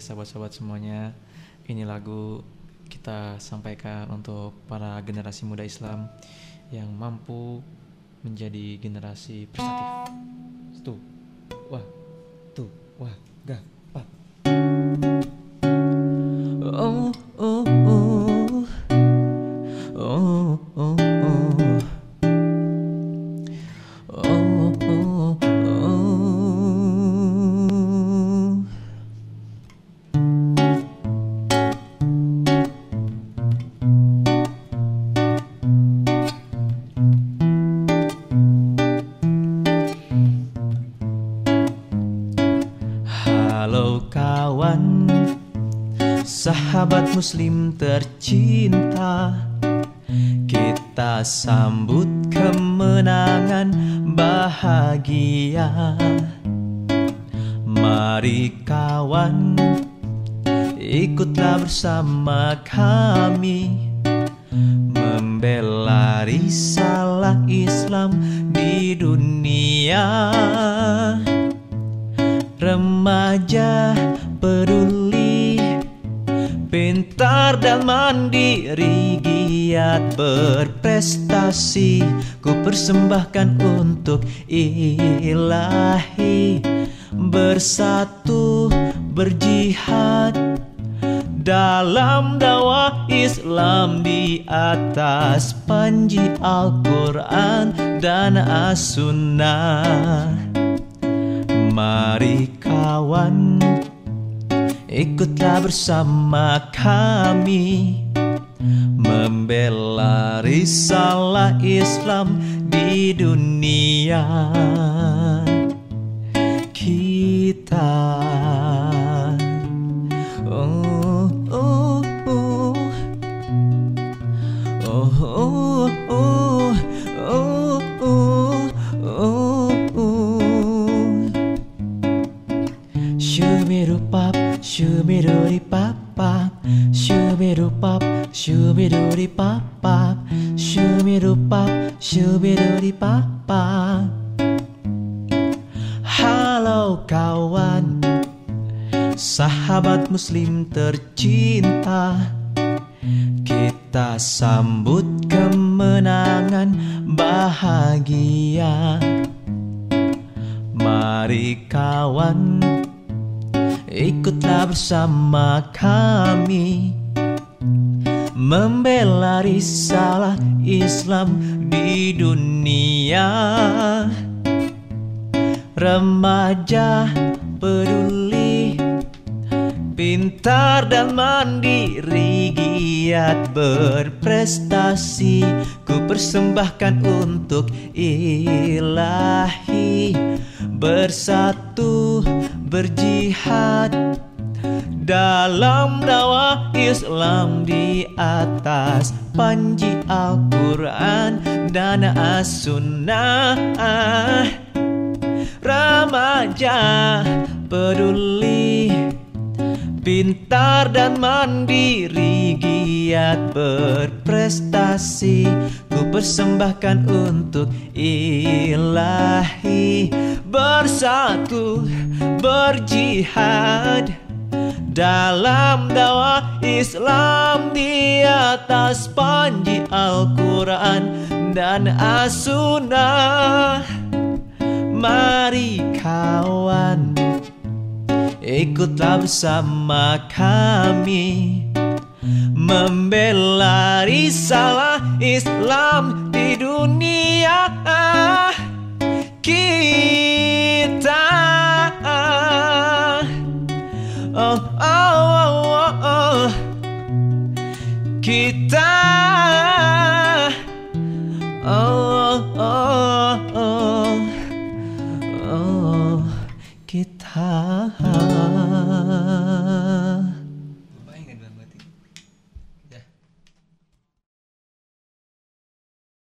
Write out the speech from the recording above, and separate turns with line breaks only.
sahabat-sahabat semuanya. Ini lagu kita sampaikan untuk para generasi muda Islam yang mampu menjadi generasi prestatif. Tuh, wah, tuh, wah, gak, pak. Oh, kawan, sahabat muslim tercinta. Kita sambut kemenangan bahagia. Mari kawan, ikutlah bersama kami. Membela risalah Islam di dunia Remaja peduli. Pintar dan mandiri Giat berprestasi. Ku persembahkan untuk ilahi. Bersatu berjihad. Dalam dakwah Islam di atas panji Al-Quran dan As-Sunnah. Mari kawan Ikutlah bersama kami. Membela risalah Islam di dunia. Kita Oh, oh, oh. Oh, oh, oh Shubidupap, shubiduripapap Shubidupap, shubiduripapap Shubidupap, shubiduripapap Halo kawan Sahabat muslim tercinta. Kita sambut kemenangan bahagia. Mari kawan Ikutlah bersama kami. Membela risalah Islam di dunia. Remaja peduli Pintar dan mandiri Giat berprestasi. Ku persembahkan untuk ilahi. Bersatu berjihad. Dalam dakwah Islam di atas panji Al-Quran dan As-Sunnah. Remaja peduli Pintar dan mandiri Giat berprestasi. Ku persembahkan untuk ilahi. Bersatu berjihad. Dalam dakwah Islam di atas panji Al-Quran dan As-Sunnah. Mari kawan Ikutlah bersama kami Membela risalah Islam di dunia Kita Oh, oh, oh, oh, oh. Kita Oh, oh, oh, oh. Kita